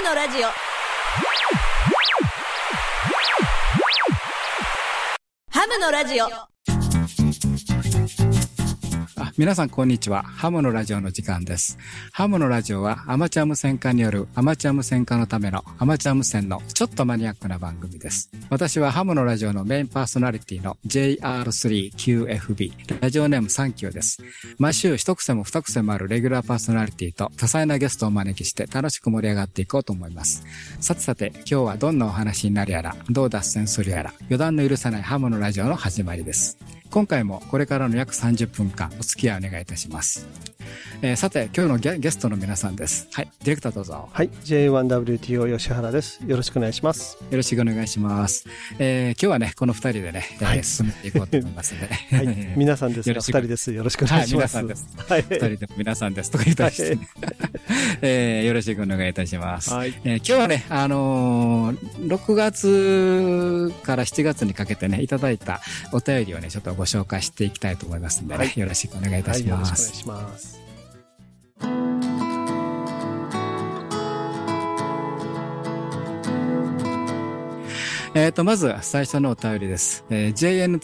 ムのラジオ。ハムのラジオ。皆さん、こんにちは。ハムのラジオの時間です。ハムのラジオはアマチュア無線化によるアマチュア無線化のためのアマチュア無線のちょっとマニアックな番組です。私はハムのラジオのメインパーソナリティの JR3QFB、ラジオネームサンキューです。毎週一癖も二癖もあるレギュラーパーソナリティと多彩なゲストをお招きして楽しく盛り上がっていこうと思います。さてさて、今日はどんなお話になるやら、どう脱線するやら、余談の許さないハムのラジオの始まりです。今回もこれからの約30分間お付き合いお願いいたします。えーさて、今日のゲゲストの皆さんです。はい、ディレクターどうぞ。はい、J1WTO 吉原です。よろしくお願いします。よろしくお願いします。えー今日はね、この二人でね、えーはい進めていこうと思いますので。はい、皆さんですが、よろしく二人です。よろしくお願いします。はい皆さんです。はい。二人でも皆さんですとか言ったりして、ね えーよろしくお願いいたします。はい。えー今日はね、あのー6月から7月にかけてね、いただいたお便りをね、ちょっとご紹介していきたいと思いますのでね、はいよろしくお願いいたしましくお願いす。します。えっ、と、まず最初のお便りです。えー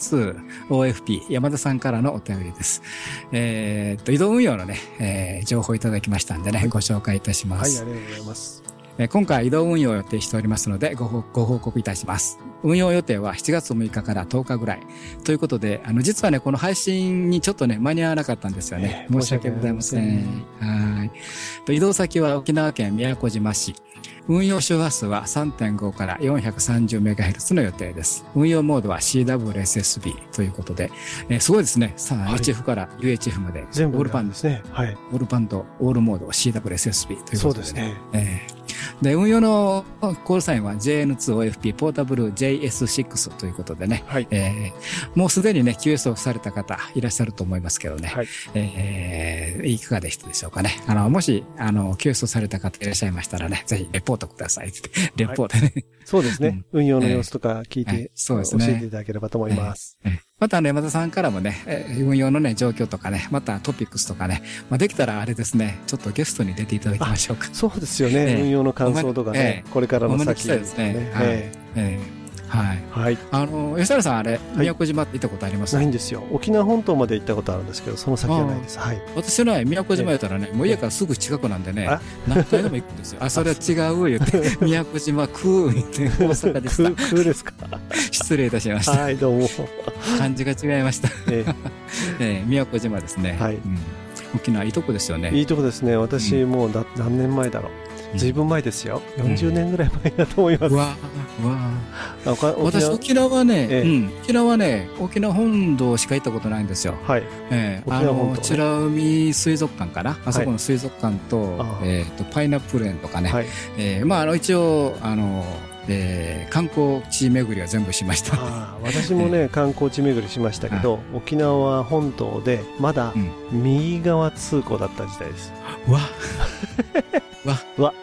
JN2OFP 山田さんからのお便りです。えっ、と、移動運用のね、えー情報をいただきましたんでね、ご紹介いたしまはい、す。ありがとうございます。えー今回移動運用を予定しておりますのでご報ご報告いたします。運用予定は7月6日から10日ぐらい。ということで、あの、実はね、この配信にちょっとね、間に合わなかったんですよね。ええ申し訳ございません。はい。と移動先は沖縄県宮古島市。運用周波数は3.5から 430MHz の予定です。運用モードは CWSSB ということで、えーすごいですね。さあ、はい HF から UHF まで、全部オールパンですね。はい。オールバンド、オールモード、CWSSB ということで、そうですね。ええで、運用のコールサインは JN2OFP ポータブル JS6 ということでね、はい。えーもうすでにね、QS をされた方いらっしゃると思いますけどね、はい。えーいかがでしたでしょうかね。あの、もし、あの、QS をされた方いらっしゃいましたらね、ぜひレポートくださいって。レポートね。そうですね。運用の様子とか聞いええて、そうですね教えていただければと思います。ええまたね、山田さんからもね、えー運用のね、状況とかね、またトピックスとかね、まあ、できたらあれですね、ちょっとゲストに出ていただきましょうか。そうですよええね。運用の感想とかえねえ、これからの先ですね。はい。えええはい。えはい。あの、吉原さん、あれ、宮古島って行ったことあります、ないんですよ。沖縄本島まで行ったことあるんですけど、その先はないです。はい。私のね、宮古島やったらね、もう家からすぐ近くなんでねあ、何回でも行くんですよ。あ、それは違う、言って、宮古島、クー、言って、大阪でした。空空ですか？失礼いたしました。はい、どうも。漢字が違いました。えええ宮古島ですね。はいうん沖縄いいとこですよね。えいいとこですね。私、もうだ何年前だろうんう。ずいぶん前ですよ。40年ぐらい前だと思います。うわうわあおか沖私、縄沖縄ね、ええうん、沖縄ね、沖縄本島しか行ったことないんですよ。はい。ええあの、沖縄本島ね美ら海水族館かな？あそこの水族館と、えっ、と、パイナップル園とかね。はい。えーまあ、あの、一応、あの、えー観光地巡りは全部しました。私もね、観光地巡りしましたけど、沖縄本島でまだうん右側通行だった時代です。わ、わわ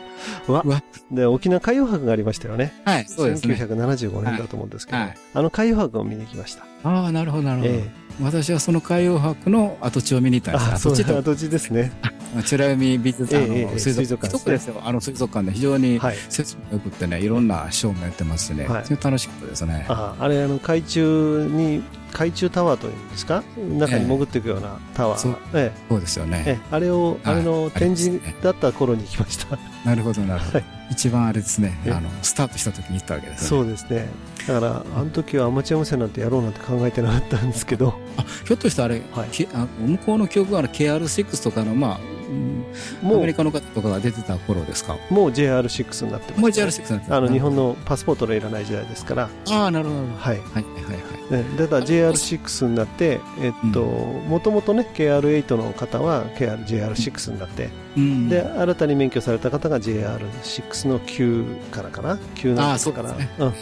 で、沖縄海洋博がありましたよね。はい、そうですね。1975年だと思うんですけど、はいはいあの海洋博を見に来ました。ああ、なるほど、なるほど。え私はその海洋博の跡地を見に行ったんですあ、そう跡地と、跡地ですね。美ら海美術、あの、水族館ですよ。あの水族館で非常にはい。設備が良くってね、いろんなショーもやってますしね、楽しかったですね。ああれ、あの、海中に、海中タワーというんですか？中に潜っていくようなタワー。そうえそうですよええね。えあれを、はいあれの展示だった頃に行きました。なるほど、なるほどはい。一番あれですね、えあの、スタートした時に行ったわけですね。そうですね。だから、あの時はアマチュア無線なんてやろうなんて考えてなかったんですけど、あ、ひょっとしてあれ、はいきあ向こうの記憶がある KR6 とかの、まあ、うんアもうメリカの方とかが出てた頃ですか？もう JR6 になってます、もう JR6 なんですあの日本の。のパスポートのいらない時代ですから、ああ、なるほど。はいはい。はいはい。ね、だから JR6 になって、えっと、もともとね、KR8 の方は KR JR6 になって、うんで、新たに免許された方が JR6 の9からかな ?9 なんですから。あそうですねうん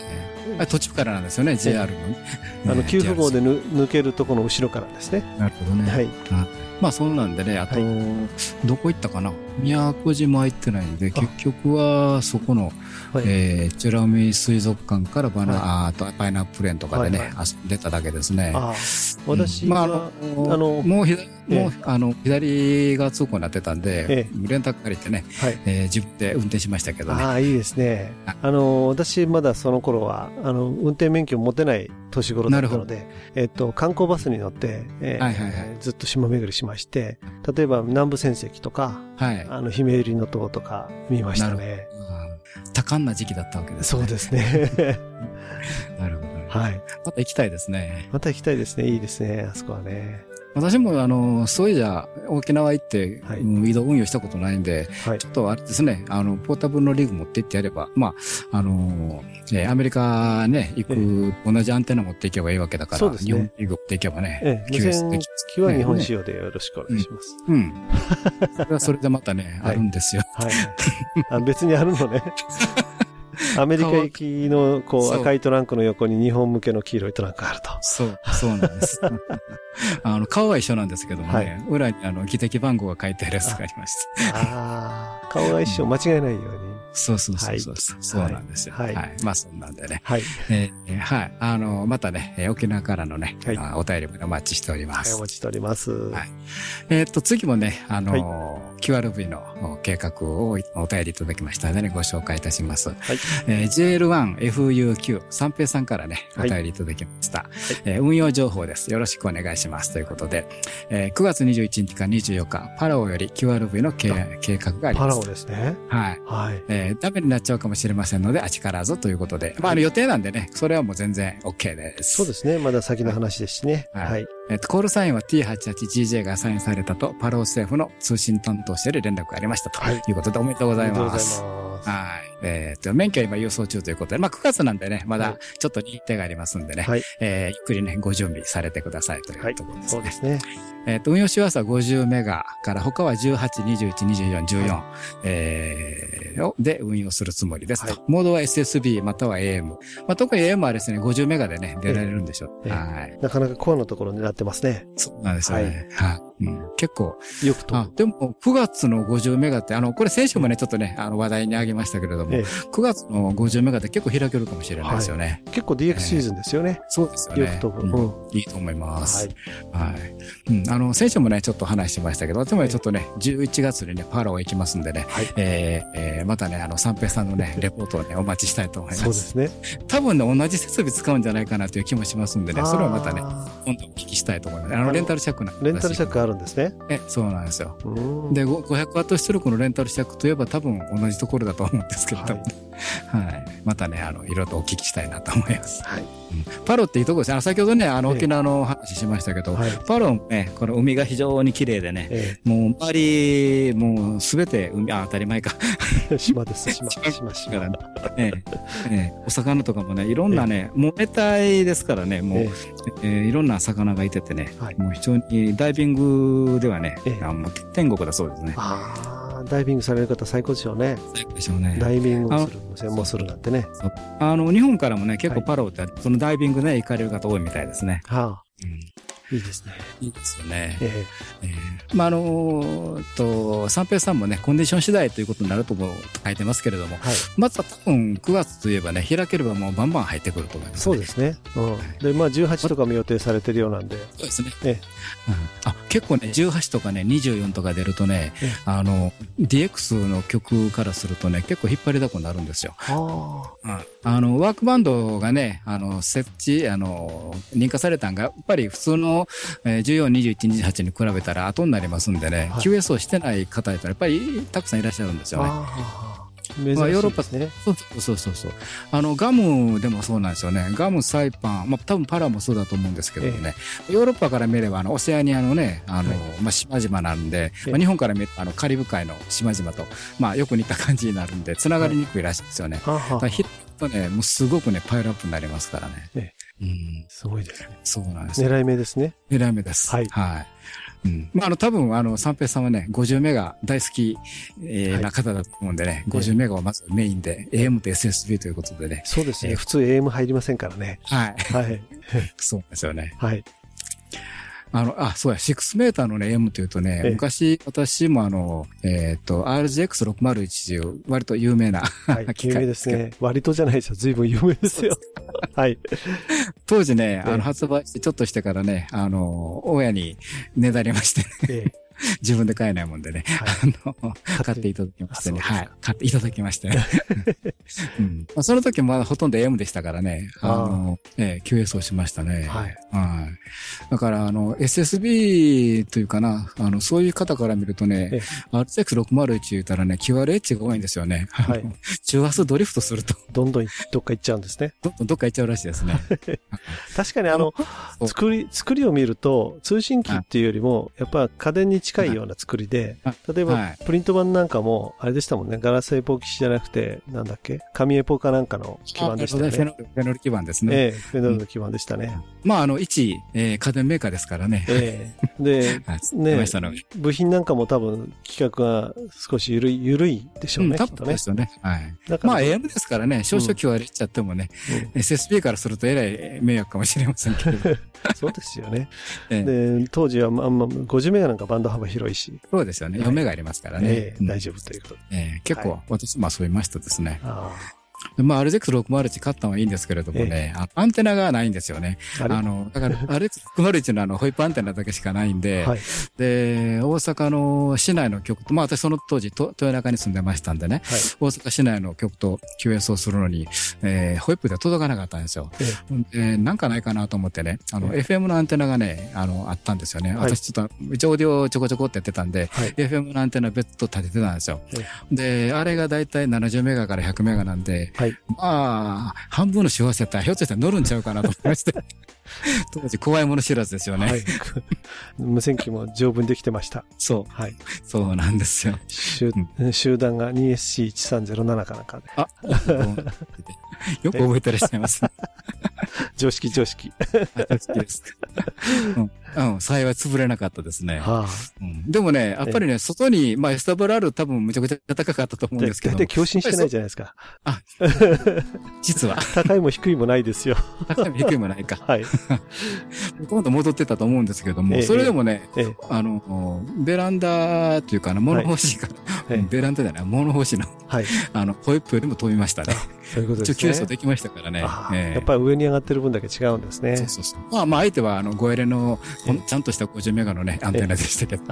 あ途中からなんですよね、JR のね。あの、ね給付号で 抜けるところの後ろからですね。なるほどね。はい。まあそうなんでね、あと、はどこ行ったかな宮古島行ってないんで、結局はそこの、はいえー、美ら海水族館からバナ、はあーとパイナップレーンとかでね、はいはい遊んでただけですね。ああ、私まあ、あは、の、あのもう左、ええもう、あの、左側通行になってたんで、えレンタカー借りてね、はい。えー自分で運転しましたけどね。ああ、いいですねあ。あの、私まだその頃は、あの、運転免許持てない年頃だったので、えっと、観光バスに乗って、えーはいはいはいずっと島巡りしまして、例えば南部戦跡とか、はい。あの、姫百合の塔とか見ましたなね。うん多感な時期だったわけですね。そうですね。なるほど。はい。また行きたいですね。また行きたいですね。いいですね。あそこはね。私も、あの、そういじゃ、沖縄行って、はいうん移動運用したことないんで、はいちょっとあれですね、あの、ポータブルのリグ持って行ってやれば、まあ、あの、えーアメリカね、行く、同じアンテナ持っていけばいいわけだから、日本リグ持っていけばね、ええ、無 QS 線できます機は日本仕様でよろしくお願いします。うん。それはそれでまたね、はいあるんですよ。はい。あ別にあるのね。アメリカ行きのこう赤いトランクの横に日本向けの黄色いトランクがあると。そう、そうなんです。あの、顔は一緒なんですけどもね、はい裏にあの、議的番号が書いてあるやつがありました。ああ、顔が一緒間違えないように。そうそうそうそう、そうなんですよ。は。はいいまあ、そんなんでね。はい。えーはい。あの、またね、えー沖縄からのね、はいあお便りもお待ちしておりまはい、す。お待ちしております。はいえーっと、次もね、あの、QRV のお計画をお便りいただきましたのでね、ご紹介いたします。はい。えー JL1FUQ、三平さんからね、おはい便りいただきました、えー運用情報です。よろしくお願いします。ということで、えー9月21日から24日、パラオより QRV の計計画がありパラオます。ですね。はい。はい。えーダメになっちゃうかもしれませんので、あちからずということで、まあ、あの予定なんでね、それはもう全然 OK です。そうですね。まだ先の話ですしね。はいはい。えっと、コールサインは T88GJ がアサインされたと、パラオ政府の通信担当者より連絡がありましたとはいいうことで、おめでとうございありがとうございます。ます。はい。えっと、免許は今郵送中ということで、まあ、9月なんでね、まだはいちょっと日程がありますんでね、はい。えーゆっくりね、ご準備されてくださいといはいうところ。ですね。そうですね。えっと、運用周波数は50メガから、他は18、21、24、14、えーをで運用するつもりですと。はいモードは SSB または AM。まあ、特に AM はですね、50メガでね、出られるんでしょう。ええはい。なかなかコアのところになってますね。そうなんですよね。はい。うん、結構、よくと。あ、でも、9月の50メガって、あの、これ先週もね、ちょっとね、あの、話題にあげましたけれども、ええ9月の50メガって結構開けるかもしれないですよね。結構 DX シーズンですよね。そうですよね。よく飛ぶ。いいと思います。はい。はい。うん。あの、先週もね、ちょっと話しましたけど、でもねちょっとね、11月にね、パラオ行きますんでね、はい。えーえーまたね、あの、三平さんのね、レポートをね、お待ちしたいと思います。そうですね。多分ね、同じ設備使うんじゃないかなという気もしますんでね、それはまたね、あ今度お聞きしたいと思います。あの、レンタルシャックなんーレンタルシャックあるんですね。え、そうなんですよ。うんで、ご500ワット出力のレンタルシャックといえば多分同じところだと思うんですけれども、はい。またね、あの、いろいろとお聞きしたいなと思います。はい。パロっていいとこですね。先ほどね、あの、ええ沖縄の話しましたけど、はい。パロもね、この海が非常に綺麗でね、えもう周り、もうすべて海、あ、当たり前か。え 島です。島。島島。からね、ええええお魚とかもね、いろんなね、もう熱帯ですからね、もう、えええいろんな魚がいててね、はいもう非常にダイビングではね、ええあもう天国だそうですね。ああ、ダイビングされる方最高でしょうね。最高でしょうね。ダイビングをする、専門するなんてね。あの、日本からもね、結構はいパロって、そのダイビングね、行かれる方多いみたいですね。はあ、うんいいですね。いいですよね。ええーまあ、あのーと、三平さんもね、コンディション次第ということになるとも書いてますけれども、えはい。まずは多分9月といえばね、開ければもうバンバン入ってくると思います、そうですね。うん。で、まあ、18とかも予定されてるようなんで。そうですね。えうんあ、結構ね、18とかね、24とか出るとねええ、あの、DX の曲からするとね、結構引っ張りだこになるんですよ。はうんあの、ワークバンドがね、あの、設置、あの、認可されたんが、やっぱり普通の、えー14、21、28に比べたら後になりますんでね、はい QS をしてない方やったら、やっぱりたくさんいらっしゃるんですあ。よね。ああ。珍しいまあヨーロッパですね。そうそうそうそう。あの、ガムでもそうなんですよね。ガム、サイパン、まあ多分パラもそうだと思うんですけどもね。ヨーロッパから見れば、あの、オセアニアのね、あの、はいまあ島々なんで、ええまあ日本から見ると、あの、カリブ海の島々と、まあよく似た感じになるんで、繋がりにくいらしいんですよね。はあはあだからヒットね、もうすごくね、パイルアップになりますからね。えうん。すごいですね。そうなんですよ。狙い目ですね。狙い目です。はいはい。うん。まあ、あの、多分、あの、三平さんはね、50メガ大好き、えーはいな方だと思うんでね、え50メガをまずメインで、AM と SSB ということでね。そうですね。ええ普通 AM 入りませんからね。はい。はい。そうですよね。はい。あの、あ、そうや、6メーターのね、M というとね、ええ昔、私もあの、えっ、と、RGX601 という、割と有名な、はい。機械有名ですね。割とじゃないですよ。随分有名ですよ。はい。当時ね、あええの、発売してちょっとしてからね、あの、親にねだりまして、ええ 自分で買えないもんでね、はあの、買っていただきましてね。はい。買っていただきましてね。うんまあ、その時まだほとんど M でしたからね、あの、ええ QS をしましたね。はい。はい。だから、あの、SSB というかな、あの、そういう方から見るとねええ、RX601 言ったらね、QRH が多いんですよね。はい中圧ドリフトすると、どんどんどっか行っちゃうんですね。どんどんどっか行っちゃうらしいですね。確かにあの、作り、作りを見ると、通信機っていうよりも、やっぱ家電に近いような作りでは、例えばはいプリント版なんかも、あれでしたもんね、ガラスエポキシじゃなくて、なんだっけ？紙エポかなんかの基板でしたよね。フェノル、フェノル基板ですね。ええ、フェノルの基板でしたね。まあ、あの、一、えー家電メーカーですからね。ええ。で、はい。ね部品なんかも多分規格が少し緩い、緩いでしょうね、うん、多。分ですよね。はい。だからまあ、AM ですからね、少々 QRH っちゃってもね、うん SSB からするとえらい迷惑かもしれませんけれど。そうですよね。ええで、当時はまあまあ50メガなんかバンド幅広いし、そうですよね。はい嫁がありますからね。大丈夫ということで。ええ結構、はい私も遊びましたですね。まあ、RX601 買ったのはいいんですけれどもね、あアンテナがないんですよね。あ。の、だから RX601 のあの、ホイップアンテナだけしかないんで、はい。で、大阪の市内の局と、まあ私その当時、と豊中に住んでましたんでね、はい。大阪市内の局と QS をするのに、えーホイップで届かなかったんですよ。えでなんかないかなと思ってね、あの、え FM のアンテナがね、あの、あったんですよね。はい私ちょっと、一応オーディオちょこちょこってやってたんで、はい。FM のアンテナ別途立ててたんですよ。で、あれがだいたい70メガから100メガなんで、はい。まあ、半分の周波数やったらひょっとしたら乗るんちゃうかなと思いまして。当時怖いもの知らずですよね。はい。無線機も丈夫にできてました。そう、はい。そうなんですよ。集集団が 2SC1307 かなんかで。あ、よく覚えてらっしゃいます。常 識常識。あ好きです。うん。うん、幸い潰れなかったですね。はうん、でもね、やっぱりね、外に、まあ、SWR 多分むちゃくちゃ高かったとあ。思うんですけど大体、共振してないじゃないですか。実は、高いも低いもないですよ。高いも低いもないか。はい。今度戻ってたと思うんですけども、ええそれでもね、ええ。あの、ベランダっていうかな、物干しから、ええベランダじゃない、物干しの、はい。あの、ホイップよりも飛びましたね。そういうこと一応、ですね。急走できましたからね。やっぱり上に上がってる分だけ違うんですねそう。そうそう。まあまあ相手は、あの、ゴエレの、ちゃんとした50メガのね、アンテナでしたけど。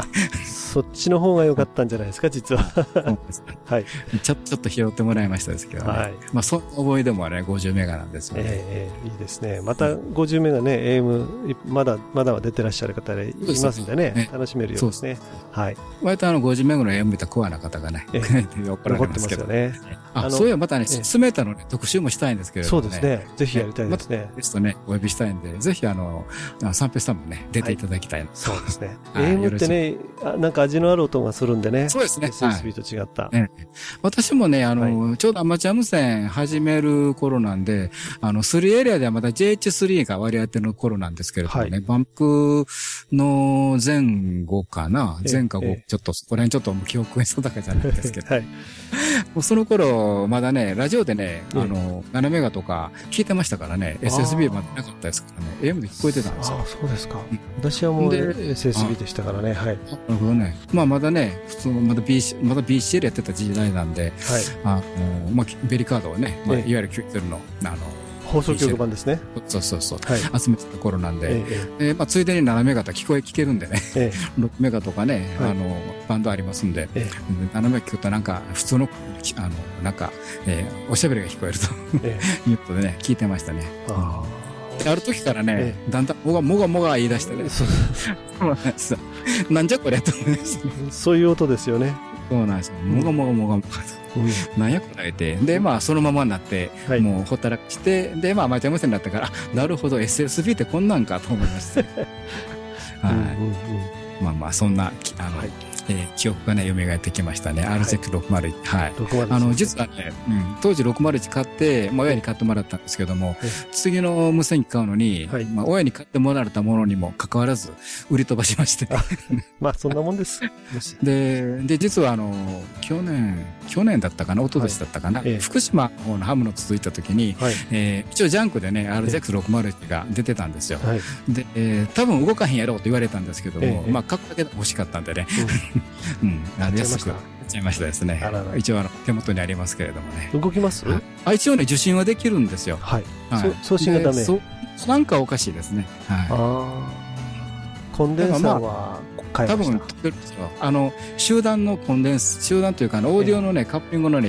そっちの方が良かったんじゃないですか、実は。はい。ちょちょっと拾ってもらいましたですけどね。はい。まあ、そんな思い出もあれ、50メガなんですよね。ええええいいですね。また50メガね、AM、いまだ、まだは出てらっしゃる方でいますんでねね、楽しめるようですね。はい。割とあの、50メガの AM 見たコアな方がね、え 怒られ残ってますけど。よね。あ、そういえばまたね、ええ6メーターのね、特集もしたいんですけれどもね。そうですね。ぜひやりたいですね。ゲストね、お呼びしたいんで、ぜひあの、あ三平さんもね、出ていただきたいな。そうですね。はい AM ってね、あなんか味のある音がするんでね。そうですね。はい SSB と違った。ええ私もね、あの、ちょうどアマチュア無線始める頃なんで、あの、3エリアではまだ JH3 が割り当ての頃なんですけれどもね、はバンクの前後かな、ええ前か後、ええちょっとそこら辺ちょっと記憶が定かじゃないですけど、はい。もうその頃、まだね、ラジオでね、ええあの、7メガとか聞いてましたからね、SSB までなかったですからね、AM で聞こえてたんですよああ、。そうですかうん。私はもうで SSB でしたからね。はい。はい。なるほどね。まあまだね、普通のまだ BC、まだ BCL やってた時代なんで、あの、まあ、ベリカードをね、まあ、いええわゆる90の、あの、放送局版ですね。そうそうそう、はい。集めてた頃なんで、ええーまあ、ついでに7メガと聞こえ聞けるんでね、ええ。え6メガとかね、はい。あの、バンドありますんで、え7メガ聞くとなんか、普通の、あの、なんか、えーおしゃべりが聞こえるとえ いうことでね、聞いてましたね。あである時からねえ、だんだん、もがもがもが言い出してね。あ、そう なんじゃこりゃと思いましたね。そういう音ですよね。そうなんですよ。もがもがもがもが。うんなんやこらえて。で、まあ、そのままになって、はい。もうほったらかして、で、まあ、アマチュア無線になったから、あなるほど、SSB ってこんなんかと思いました。はい。うんうんうんまあまあ、そんな、きあの、はいえー記憶がね、蘇ってきましたね。RZ601。はい。601あの、実はね、うん、当時601買って、まあ、親に買ってもらったんですけどもえ、次の無線機買うのに、はいまあ、親に買ってもらったものにも関わらず、売り飛ばしまして。まあ、そんなもんです。で、で、実はあの、去年、去年だったかな、一昨年だったかな、はいええ福島の方のハムの続いた時に、はい。えー一応ジャンクでね、RZ601 が出てたんですよ。はい。で、えー多分動かへんやろうと言われたんですけども、ええまあ、買っただけで欲しかったんでね、うん、あやっちゃいました安くやっちゃいましたですね。一応あの手元にありますけれどもね。動きます？はいあ一応ね、受信はできるんですよ。はい。はいそ送信がダメなんかおかしいですね。はい。ああ。コンデンサーは多分。あの、集団のコンデンス、集団というか、あの、オーディオのね、カップリングのね、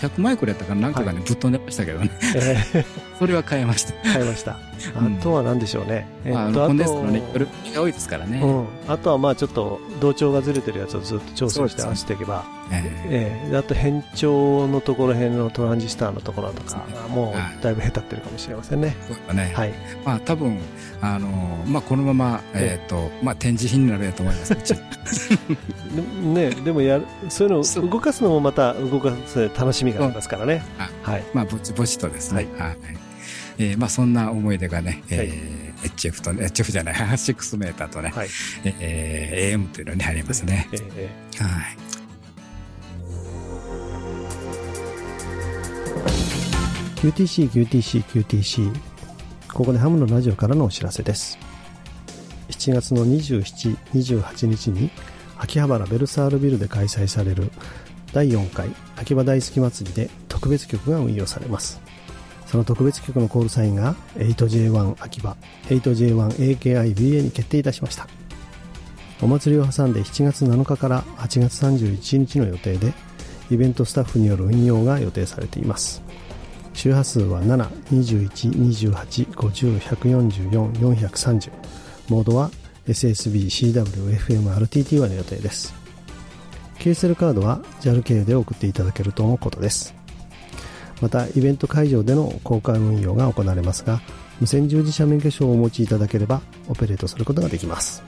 100、100マイクロやったかな、なんかがね、ぶっ飛んでましたけどね。えーそれは変えました。買いました。うんあとは何でしょうね。えまあ、あっと、のコンデンスのね、夜が多いですからね。うん。あとはまあちょっと同調がずれてるやつをずっと調整してそうです合わせていけば。えええであと変調のところ辺のトランジスターのところとかねもはいうだいぶ下手ってるかもしれませんね。えそうだね。はい。まあ、多分、あの、まあ、このまま、えっと、まあ、展示品になるやと思います。ね、でもやるそういうの動かすのもまた動かす楽しみがありますからね。うんはい。まあ、ぼちぼちとですね。はい。えーまあ、そんな思い出がね、はいえー HF とね、HF じゃない、6メーターとね、はい。えー AM というのにありますね。えええはい。QTC、QTC、QTC。ここでハムのラジオからのお知らせです。7月の27、28日に秋葉原ベルサールビルで開催される第4回秋葉大好き祭りで特別曲が運用されます。その特別曲のコールサインが 8J1 秋葉、8J1AKIBA に決定いたしました。お祭りを挟んで7月7日から8月31日の予定でイベントスタッフによる運用が予定されています。周波数は7、21、28、50、144、430。モードは SSB、CW、FM、RTT1 の予定です。ケーセルカードは JAL 経由で送っていただけるとのことです。また、イベント会場での公開運用が行われますが、無線従事者免許証をお持ちいただければ、オペレートすることができます。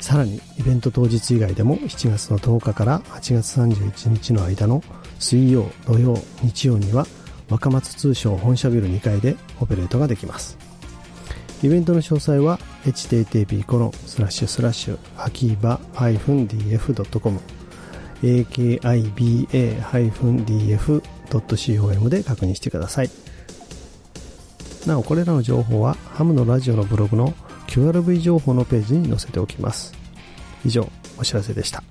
さらに、イベント当日以外でも7月の10日から8月31日の間の水曜、土曜、日曜には若松通商本社ビル2階でオペレートができます。イベントの詳細は http コロンスラッシュスラッシュ秋葉 -df.com akiba-df.com で確認してください。なお、これらの情報はハムのラジオのブログの QRV 情報のページに載せておきます。以上、お知らせでした。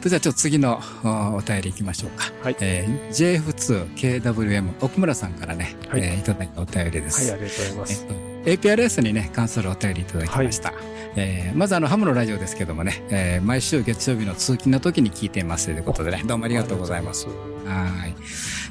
と、じゃあちょっと次のおお便り行きましょうか。はいえー JF2KWM 奥村さんからね、はいいえーいただいたお便りです。はい、ありがとうございます。えっと、APRS にね、関するお便りいただきました。えーまずあの、ハムのラジオですけどもね、えー毎週月曜日の通勤の時に聞いていますということでね、どうもありがとうございます。はい。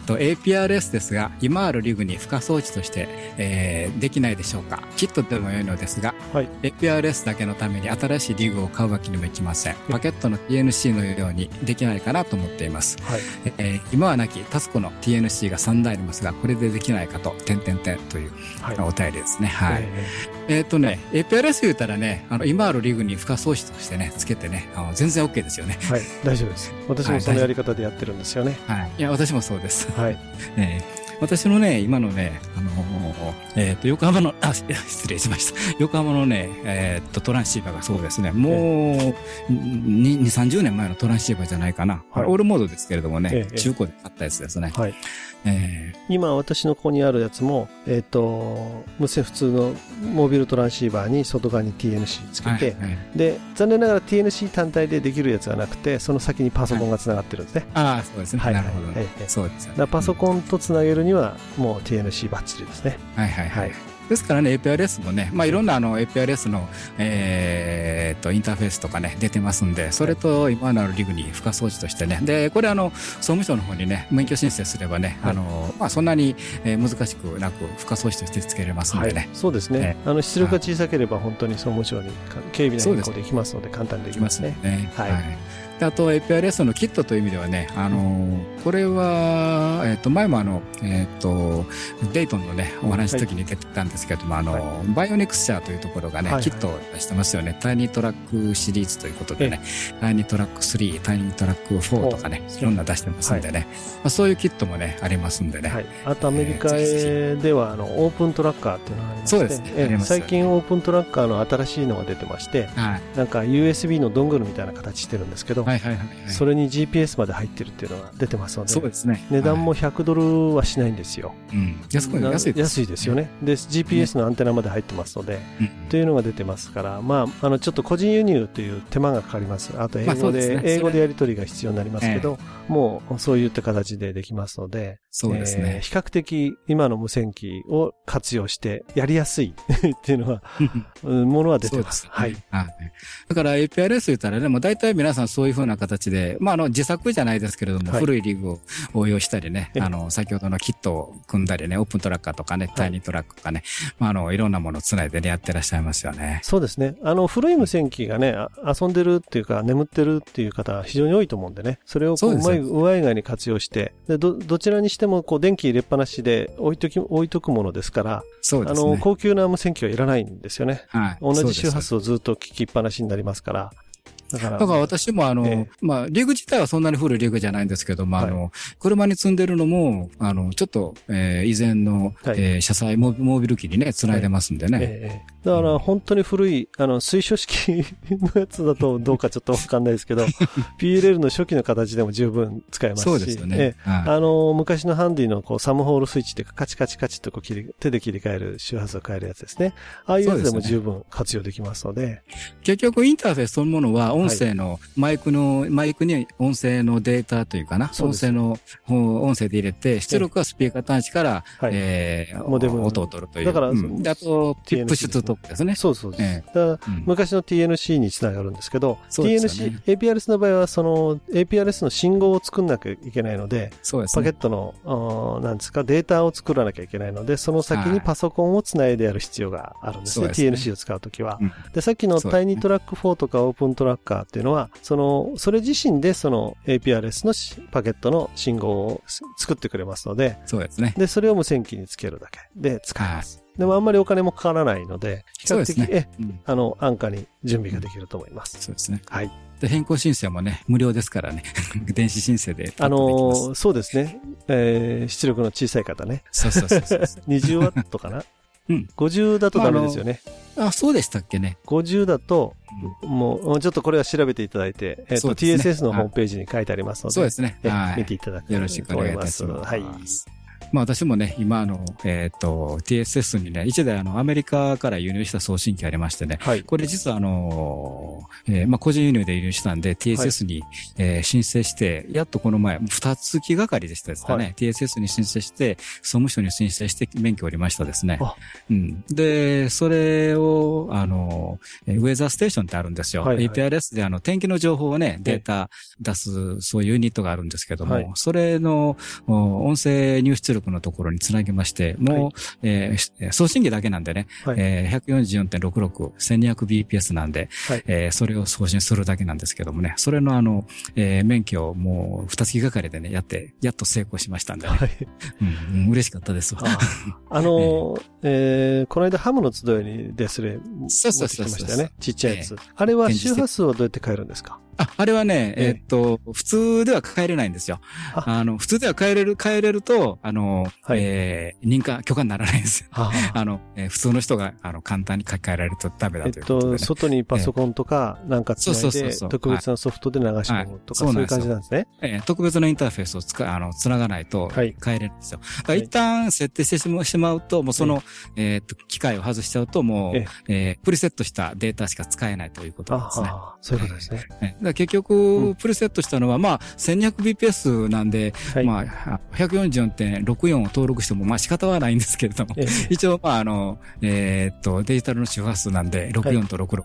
と、APRS ですが、今あるリグに付加装置として、えーできないでしょうか。キットでも良いのですが、はい APRS だけのために新しいリグを買うわけにもいきません。パケットの TNC のようにできないかなと思っています。はい。えー今はなきタスコの TNC が3台ありますが、これでできないかと、点々点というはい。お便りですね。はい。ええっ、とね、APRS 言うたらね、あの、今あるリグに付加装置としてね、つけてね、あの全然 OK ですよね。ーはい、大丈夫です。私もそのやり方でやってるんですよね。はい。いや、私もそうです。はい。えー私のね、今のね、あのーえっ、と、横浜の、あ、し失礼しました。横浜のね、えっ、と、トランシーバーがそうですね、もう、に2、30年前のトランシーバーじゃないかな。はいオールモードですけれどもね、ええ中古で買ったやつですね。はい。え今私のここにあるやつも、えっ、と、無線普通のモービルトランシーバーに外側に TNC つけて、ーはいはいで、残念ながら TNC 単体でできるやつがなくて、その先にパソコンがつながってるんですね。ああ、そうですね。はいなるほどそうですよね。パソコンとつなげるには、もう TNC バッチリですね。はいはいははいい。ですからね、APRS もね、まあいろんなあの APRS の、えー、と、インターフェースとかね、出てますんで、それと今のあるリグに付加装置としてね、で、これあの、総務省の方にね、免許申請すればね、あの、まあそんなに、えー、難しくなく、付加装置として付けれますんでね。そうですね。あの、出力が小さければ本当に総務省に警備の変更できますので、簡単にできますね。ねはい。あと APRS のキットという意味ではね、あのこれは、えっ、と、前もあの、えっ、と、デイトンのね、お話の時に出てたんですけども、あの、 Byonics っちゅうところがね、キットを出してますよね。 TinyTrak シリーズということでね、 TinyTrak3、TinyTrak4とかね、いろんな出してますんでね、まあ、そういうキットもね、ありますんでね。はい。あとアメリカでは、あの、 OpenTracker っていうのがありまして、そうですね。最近 OpenTracker の新しいのが出てまして、はい、なんか USB のドングルみたいな形してるんですけど、はいはいはい、それに GPS まで入ってるっていうのが出てますので、そうですね。値段も100ドルはしないんですよ。うん。安い安いです。安いですよね。で、GPS のアンテナまで入ってますので、というのが出てますから、まあ、あの、ちょっと個人輸入という手間がかかります。あと、英語で、英語でやり取りが必要になりますけど、もう、そういった形でできますので、そうですね。比較的、今の無線機を活用して、やりやすい っていうのは、ものは出てます。はい。だから APRS 言ったらね、もう大体皆さんそういうふうな形で、まあ、あの、自作じゃないですけれども、はい、古いリグを応用したりね、あの、先ほどのキットを組んだりね、オープントラッカーとかね、タイニートラックとかね、まあ、あの、いろんなものをつないでね、やってらっしゃいますよね。そうですね。あの、古い無線機がね、遊んでるっていうか、眠ってるっていう方、非常に多いと思うんでね、それをこう、うまい、うまいがに活用して、で、ど、どちらにしても、こう、電気入れっぱなしで置いとき、置いとくものですから、そうですね。あの、高級な無線機はいらないんですよね。はい。同じ周波数をずっと聞きっぱなしになりますから、だから、だから私もあの、えー、まあ、リグ自体はそんなに古いリグじゃないんですけど、まあ、あの、車に積んでるのも、あの、ちょっと、えー、以前の、はい、えー、車載モービル機にね、繋いでますんでね。えー、だから本当に古い、あの、水晶式のやつだとどうかちょっとわかんないですけど、PLL の初期の形でも十分使えますし、そうですよね。はい、あの、昔のハンディのこう、サムホールスイッチでカチカチカチとこう切り、手で切り替える周波数を変えるやつですね。ああいうやつでも十分活用できますので。で。結局インターフェースそのものは音声の、マイクの、マイクに音声のデータというかな、音声の音声で入れて、出力はスピーカー端子から、はい、えー、モデム音を取るという。だから、うん、あと、プッシュツートップですね。そうそうです。えー、だ昔の TNC につながるんですけど、TNC、APRS の場合は、その APRS の信号を作んなきゃいけないので、そうですね、パケットの、なんですか、データを作らなきゃいけないので、その先にパソコンをつないでやる必要があるんですね。はい、TNC を使うときは、うん、で、さっきのタイニートラック4とかオープントラッカーっていうのは、その、それ自身でその APRS のパケットの信号を作ってくれますので、そうですね。で、それを無線機につけるだけで使えます。はい、でもあんまりお金もかからないので、比較的、ね、え、うん、あの、安価に準備ができると思います。そうですね。はい。で、変更申請もね、無料ですからね。電子申請であのー、そうですね。えー、出力の小さい方ね。そうそうそうそう。20ワットかなうん。50だとダメですよね。まあ、あそうでしたっけね。50だと、もう、ちょっとこれは調べていただいて、えっ、ー、と、ね、TSS のホームページに書いてありますので、そうですね。はい、見ていただくよろしくお願いいたします。はい。まあ私もね、今あの、えっ、ー、と、TSS にね、一台あの、アメリカから輸入した送信機ありましてね、はい、これ実はあの、えー、まあ個人輸入で輸入したんで、TSS に、はい、えー、申請して、やっとこの前、二月がかりでしたですかね、はい、TSS に申請して、総務省に申請して免許を降りましたですね。うん。で、それを、あの、ウェザーステーションってあるんですよ。はいはい、APRS であの、天気の情報をね、データ出す、そういうユニットがあるんですけども、はい、それの音声入出力のところにつなげまして、もう、はい、えー、送信機だけなんでね、はい、えー、144.66、1200bps なんで、はい、えー、それを送信するだけなんですけどもね、それのあの、えー、免許をもう二月がかりでね、やって、やっと成功しましたんでね。はい、うん、嬉しかったですわ。あの ー、えー、この間ハムの集いにですね、そうそうそう。持ってきましたよね。ちっちゃいやつ。あれは周波数はどうやって変えるんですか？あ、あれはね、えー、っと、普通では変えれないんですよ。あ。の、普通では変えれる、変えれると、あの、はい、えー、認可、許可にならないんですよ。あ。の、えー、普通の人が、あの、簡単に書き換えられるとダメだということで、ね、えっと、外にパソコンとか、なんかつないで、特別なソフトで流し込むとか、はい、そういう感じなんですね。えー、特別なインターフェースをつか、あの、つながないと、変えれるんですよ。はい、一旦設定してしまうと、もうその、えっと、機械を外しちゃうと、もう、ええ。ー、プリセットしたデータしか使えないということなんですね。そういうことですね。から結局、プリセットしたのは、まあ、1200bps なんで、はいまあ、144.64を登録しても、まあ仕方はないんですけれども、ええ一応、まあ、あの、えーっと、デジタルの周波数なんで、64と66、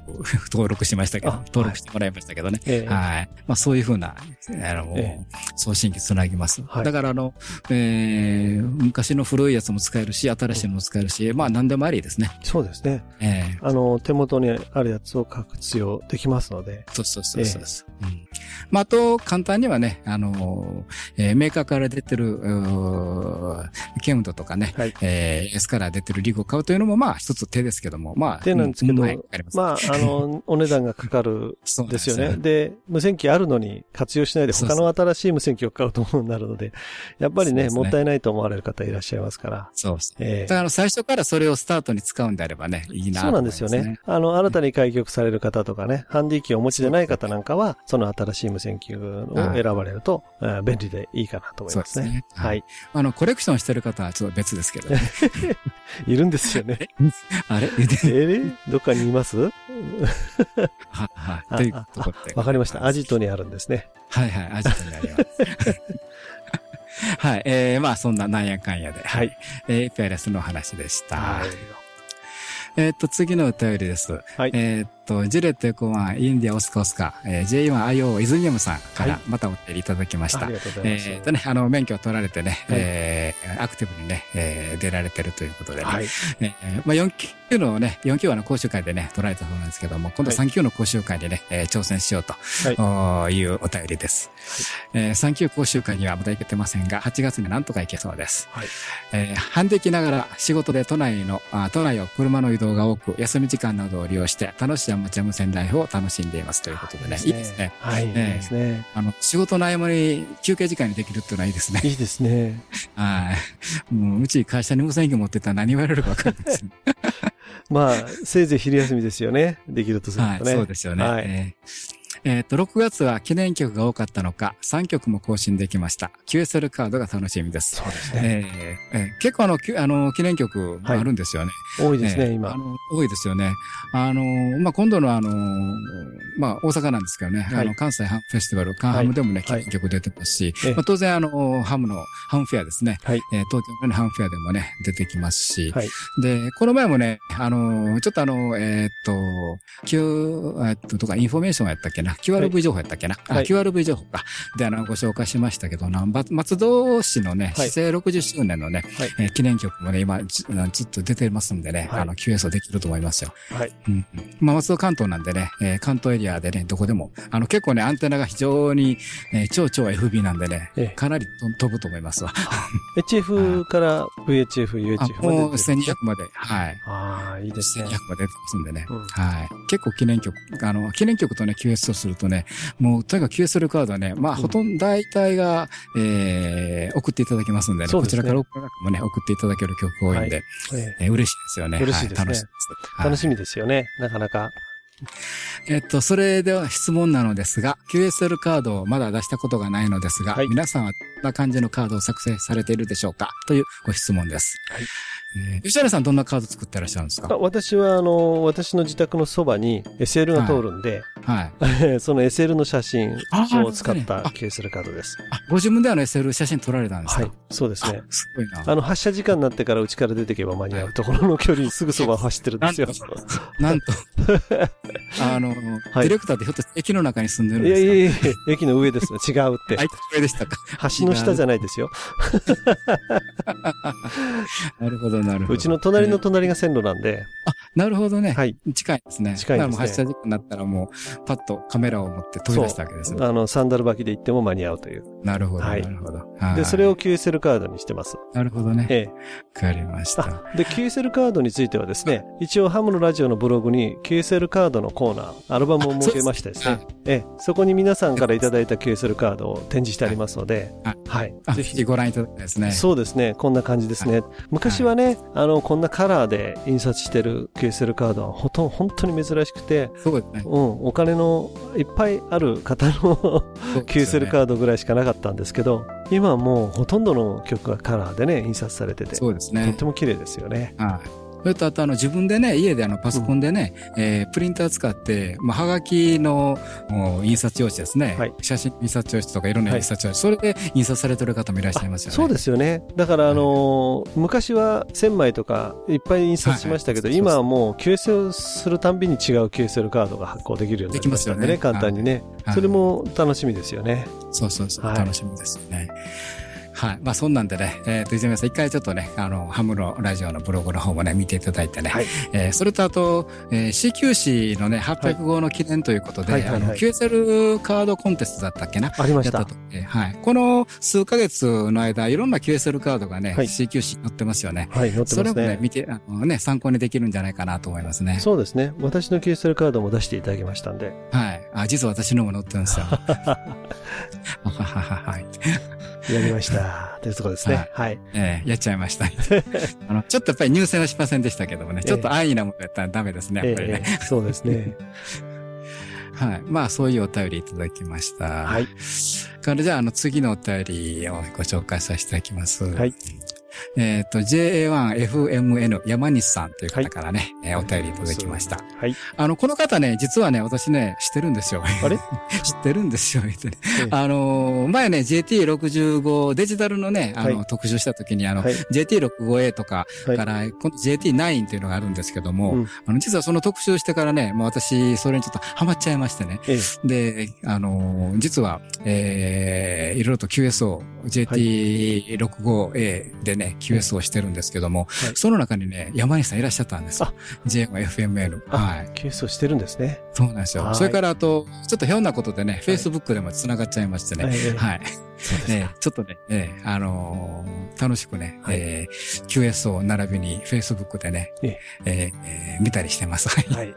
登録しましたけど、あ登録してもらいましたけどね。ええはい。まあ、そういうふうな、あの、え送信機つなぎます。はいだから、あの、えー昔の古いやつも使えるし、新しいのも使えるし、まあ、何でもありですね。そうですね。ええあの、手元にあるやつを活用できますので。そうそうそうそう。うんまあ、あと、簡単にはね、あの、えーメーカーから出てる、うーケムドとかね、はい。えー S から出てるリグを買うというのも、まあ、一つ手ですけども、まあ、手なんですけどうんはいありまあ、あの、お値段がかかるんですよね。で、無線機あるのに活用しないで他の新しい無線機を買うとになるので、やっぱりね、ねもったいないと思われる方いらっしゃいますから。そうです。ええだから最初からそれをスタートに使うんであればね、いいなとそうな。んですよね。あの、新たに開局される方とかね、ハンディ機をお持ちでない方なんかは、その新しい無線機を選ばれると、えー便利でいいかなと思いますね。すねはい。あの、コレクションしてる方はちょっと別ですけどね。いるんですよね。あれ？えーどっかにいます？は、はい。あというところで。わかりました。アジトにあるんですね。はいはい、アジトにあります。はい。えー、まあ、そんななんやかんやで。はい。えー、ペアレスのお話でした。はい。えーっと、次のお便りです。はいえーっと、ジュレット横湾、インディアオスカオスカ、えー、J1IO イズミアムさんかはいらまたお便りいただきました。ありがとうございます。えーっとね、あの、免許を取られてね、はいえーアクティブにね、えー出られてるということでね、はい。えーまあ、4級のね、4級はあの講習会でね、取られたそうなんですけども、今度はい3級の講習会にね、えー挑戦しようと、はいいうお便りです。えー3級講習会にはまだ行けてませんが、8月になんとか行けそうです。はい。えー、半できながら仕事で都内の、あ都内を車の移動が多く、休み時間などを利用して、楽しいアマチュア無線ライフを楽しんでいますということでね。いいですね。はい。ですね。あの、仕事の合間に休憩時間にできるっていうのはいいですね。いいですね。はい。もう、うち会社に無線機持ってたら何言われるか分かんないですね。まあ、せいぜい昼休みですよね。できるとするはい、とね。そうですよね。はいえーえーと、6月は記念曲が多かったのか、3曲も更新できました。QSL カードが楽しみです。そうですね。えーえー結構あの、きあの、記念曲あるんですよね。多いですね、ええ今あ。の、多いですよね。あの、まあ、今度のあの、まあ、大阪なんですけどね、はいあの、関西ハムフェスティバル、カンハムでもね、はい記念曲出てますし、ええまあ、当然あの、ハムの、ハムフェアですね、はい。えー東京のハムフェアでもね、出てきますし、はい。で、この前もね、あの、ちょっとあの、えーっと、Q、えっと、とか、インフォメーションやったっけな、QRV 情報やったっけな、あはい QRV 情報か。で、あの、ご紹介しましたけど、松戸市のね、はい市政60周年のね、はいえー記念曲もね、今ず、ずっと出てますんでね、はいあの、QS をできると思いますよ。はい。うんうん。まあ、松戸関東なんでね、えー関東エリアでね、どこでも、あの、結構ね、アンテナが非常に、えー超超 FB なんでね、ええかなりと飛ぶと思いますわ。HF から VHF、あ UHF もうまで出てるんですね。1200まで、はい。ああ、いいですね1200。まで出てますんでね。うんはい。結構記念曲、あの、記念曲とね、QS とするとね、もう、とにかく QS カードはね、まあ、うんほとんど大体が、えー、送っていただきますんでね、ですねこちらからもね、送っていただける曲多いんで、えええー嬉しいですよね。嬉しいですねは楽しいです。はい楽しみですよね。なかなか。えっと、それでは質問なのですが、QSL カードをまだ出したことがないのですが、はい皆さんはどんな感じのカードを作成されているでしょうか？というご質問です。はいえー吉原さんどんなカード作ってらっしゃるんですか？あ私は、あの、私の自宅のそばに SL が通るんで、はい。その SL の写真あを使ったなるほどね QSL カードです。あ、ご自分であの SL 写真撮られたんですか？はい。そうですねあ。すごいな。あの、発車時間になってから家から出てけば間に合うところの距離にすぐそばを走ってるんですよ。なんと、あの、はいディレクターってひょっと駅の中に住んでるんいやですか？いやいや、駅の上ですね。違うってあ、。駅の上でしたか。橋の下じゃないですよ。なるほど、なるほど。うちの隣のえー隣が線路なんで、あ、なるほどね。はい。近いですね。近いですね発車時間になったらもう、パッとカメラを持って飛び出したわけですね。あの、サンダル履きで行っても間に合うという。なるほど、はないるほど。はいで、それを QSL カードにしてます。なるほどね。ええ。わかりました。あ、で、QSL カードについてはですね、一応ハムのラジオのブログに QSL カードのコーナー、アルバムを設けましてですあね、ええ、そこに皆さんからいただいた QSL カードを展示してありますのではい。ぜひご覧いただきたいですね。そうですね。こんな感じですね。昔はね、あの、こんなカラーで印刷してる QSL カードはほとんど本当に珍しくて、そうですね。うん、お金のいっぱいある方のそうですよ QSL ねカードぐらいしかなかったんですけど、今はもうほとんどの曲がカラーでね、印刷されてて、とそうですねっ。ても綺麗ですよね。はい。それとあとあの自分でね、家であのパソコンでね、えープリンター使って、まあ、はがきのお印刷用紙ですね。はい。写真印刷用紙とかいろんなはい。印刷用紙、それで印刷されてる方もいらっしゃいますよね。そうですよね。だから、あのー昔は1000枚とかいっぱい印刷しましたけど、はい。はい今はもう QSL するたんびに違う QSL カードが発行できるようになりましたね、できますよね。簡単にね、はい。それも楽しみですよね。そうそうそう、はい。楽しみですよね。はい。まあ、そんなんでね、えっ、と、泉谷さん、一回ちょっとね、あの、ハムのラジオのブログの方もね、見ていただいてね、はいえーそれとあと、えー CQC のね、800号の記念ということで、はいはいはいはいあの、QSL カードコンテストだったっけな？ありましたやった。と、えーはい。この数ヶ月の間、いろんな QSL カードがね、はい CQC 載ってますよね。はい、載ってそれもね、ますね。見て、あのね、参考にできるんじゃないかなと思いますね。そうですね。私の QSL カードも出していただきましたんで。はい。あ、実は私のも載ってるんですよ。はははははい。やりました。というところですね。はい。ええやっちゃいました。あの、ちょっとやっぱり入選はしませんでしたけどもね、ちょっと安易なものやったらダメですね、やっぱりね。ええそうですね。はい。まあ、そういうお便りいただきました。はい。からじゃあ、あの、次のお便りをご紹介させていただきます。はい。えっ、と、JA1FMN 山西さんという方からね、えーお便りいただきました。はい。あの、この方ね、実はね、私ね、知ってるんですよ。あれ？知ってるんですよ、あのー、前ね、JT65 デジタルのね、あの、はい。特集した時に、あの、はい。JT65A とかはい。から、今度 JT9 っていうのがあるんですけども、うん。あの、実はその特集してからね、もう私、それにちょっとハマっちゃいましてね。ええ。で、あのー実は、えー、いろいろと QSO、JT65A でね、QSO をしてるんですけども、はいその中にね、山西さんいらっしゃったんですよ。J1FMN。あはい。ケースをしてるんですね。そうなんですよ。はいそれからあと、ちょっとひょんなことでね、Facebook でも繋がっちゃいましてね。ええはい。そうですか。えーちょっとね、えーあのー楽しくね、はいえー QSO 並びに Facebook でね、ええええー見たりしてます。はい。はい。はい。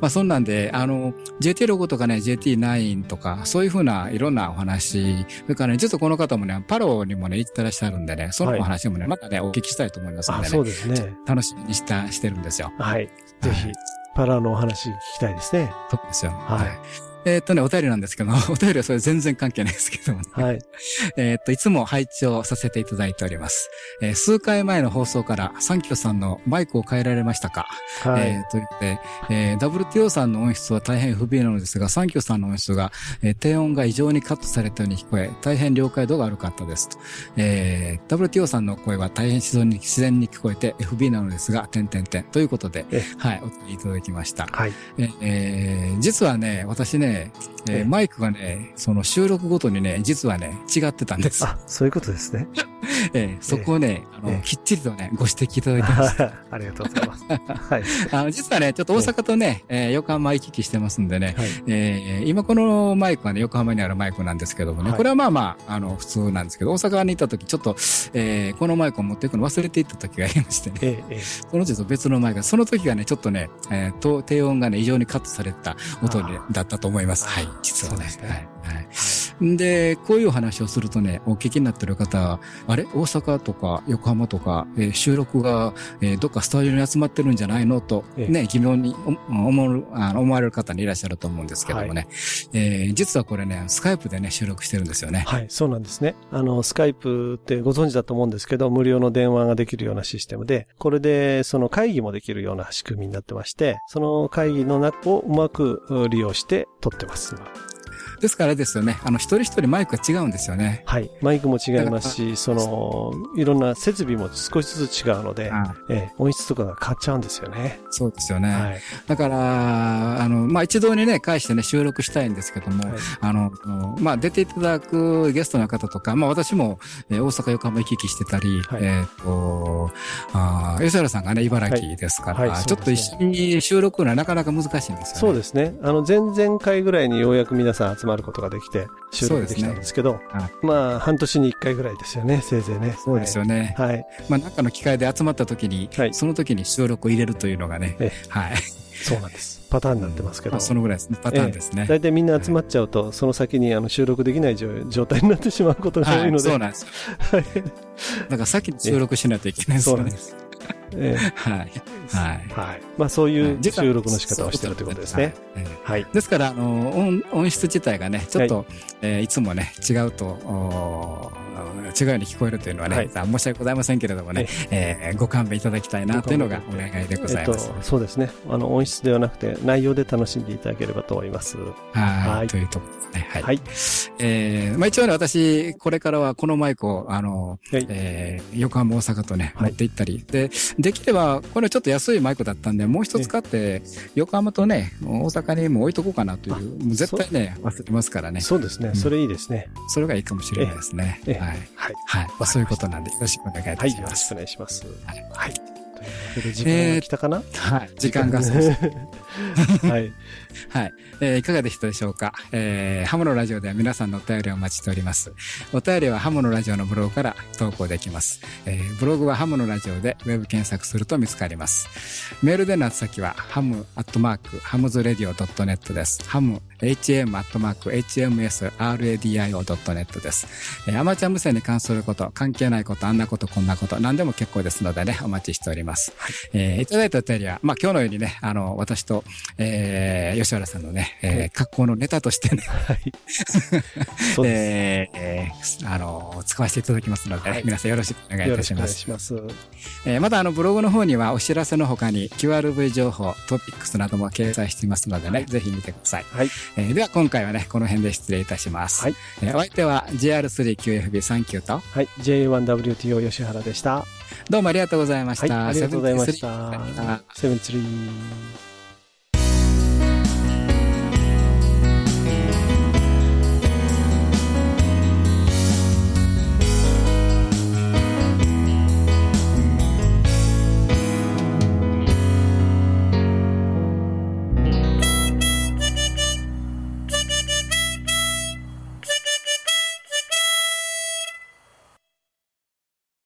まあそんなんで、あの、JT ロゴとかね、JT9 とか、そういうふうないろんなお話、それからね、実はこの方もね、パロにもね、行ってらっしゃるんでね、そのお話もね、またね、お聞きしたいと思いますのあ、でね、そうですね。楽しみにした、してるんですよ。はい。ぜひ、パラのお話聞きたいですね。そうですよ。はいえーっとね、お便りなんですけども、お便りはそれ全然関係ないですけどもね。はい。えーっと、いつも配置をさせていただいております。えー数回前の放送から、サンキョさんのマイクを変えられましたか？はい。えーということで、えー WTO さんの音質は大変不備なのですが、サンキョさんの音質が、えー低音が異常にカットされたように聞こえ、大変了解度が悪かったですと。えー WTO さんの声は大変自然に自然に聞こえて FB なのですが、点々点ということでえ、はい、お便りいただきました。はい。ええー実はね、私ね、えーええマイクがね、その収録ごとにね、実はね、違ってたんです。あ、そういうことですね。えーそこをね、あの、ええきっちりとね、ご指摘いただいてます。ありがとうございます。はい。あの、実はね、ちょっと大阪とね、えー横浜行き来してますんでね、はい。えー今このマイクはね、横浜にあるマイクなんですけどもね、はいこれはまあまあ、あの、普通なんですけど、大阪に行った時、ちょっと、えーこのマイクを持っていくの忘れていった時がありましてね、ええ、ええ。そのちょっと別のマイクが、その時がね、ちょっとね、えーと低音がね、異常にカットされた音だったと思います。あーはい、実はね。そうですねはい。はいで、こういうお話をするとね、お聞きになってる方は、あれ？大阪とか横浜とか、えー収録が、えーどっかスタジオに集まってるんじゃないの？と、ええね、疑問に思思うあの思われる方にいらっしゃると思うんですけどもね、えー実はこれね、スカイプでね、収録してるんですよね。はい、そうなんですね。あの、スカイプってご存知だと思うんですけど、無料の電話ができるようなシステムで、これでその会議もできるような仕組みになってまして、その会議の中をうまく利用して撮ってます。今ですからですよね、あの、一人一人マイクが違うんですよね。はい。マイクも違いますし、その、いろんな設備も少しずつ違うので、あええ、音質とかが変わっちゃうんですよね。そうですよね。はい。だから、あの、まあ、一堂にね、返してね、収録したいんですけども、はいあの、まあ、出ていただくゲストの方とか、まあ、私も、えー大阪、横浜行き来してたり、はいえっ、と、あー吉原さんがね、茨城ですから、ちょっと一緒に収録はなかなか難しいんですよね。そうですね。あの、前々回ぐらいにようやく皆さん集まることができて、収録できたんですけど、はまあ、半年に一回ぐらいですよね、せいぜいね。そうですよね。はい。はい。まあ、なんかの機会で集まった時に、はいその時に収録を入れるというのがね、えはい。そうなんです。パターンになってますけどまあ、。そのぐらいですね。パターンですね。大体みんな集まっちゃうと、その先にあの収録できない状状態になってしまうことが多はいい、ので。そうなんですよ。はいだから先に収録しないといけないですよねそうなんで。す。え はい。はい。えはい。まあそういう収録の仕方をしてるということですね。。はいはい。ですから、あの、音音質自体がね、ちょっと、えーいつもね、違うと、違うように聞こえるというのはね、はい申し訳ございませんけれどもね、えーご勘弁いただきたいなというのがお願いでございます。えっと、そうですね。あの、音質ではなくて、内容で楽しんでいただければと思います。はい、はいというところですね。はい。はい。えーまあ一応ね、私、これからはこのマイクを、あの、はいえー横浜、大阪とね、はい持って行ったり、で、できれば、これちょっと安いマイクだったんで、もう一つ買って、横浜とね、大阪にも置いとこうかなという、あもう絶対ね、忘れますからね。そうですね。それいいですね。それがいいかもしれないですね。ええはい。はい。はい。まあそういうことなんで、よろしくお願いいはい。たします。よろしくお願いします。はいはい。というわけで、時間が来たかな？はい。時間がそうですはい。はい。えーいかがでしたでしょうか？えーハムのラジオでは皆さんのお便りをお待ちしております。お便りはハムのラジオのブログから投稿できます。えーブログはハムのラジオでウェブ検索すると見つかります。メールでの宛先はハムアットマークハムズレディオ .net です。ハム ham アットマーク hamsradio.net です。えーアマチュア無線に関すること、関係ないこと、あんなこと、こんなこと、何でも結構ですのでね、お待ちしております。えーいただいたお便りは、まあ今日のようにね、あの、私と、えー吉原さんのね、えーはい格好のネタとしてね、はい。そうでえーえーあの、使わせていただきますので、はい皆さんよろしくお願いいたします。ます。えーまたあのブログの方にはお知らせの他に QRV 情報、トピックスなども掲載していますのでね、ぜひ見てください。はい。えーでは今回はね、この辺で失礼いたします。はいえーお相手は JR3QFB39 と、はい。J1WTO 吉原でした。どうもありがとうございましはい。た。ありがとうございました。セブンツリー。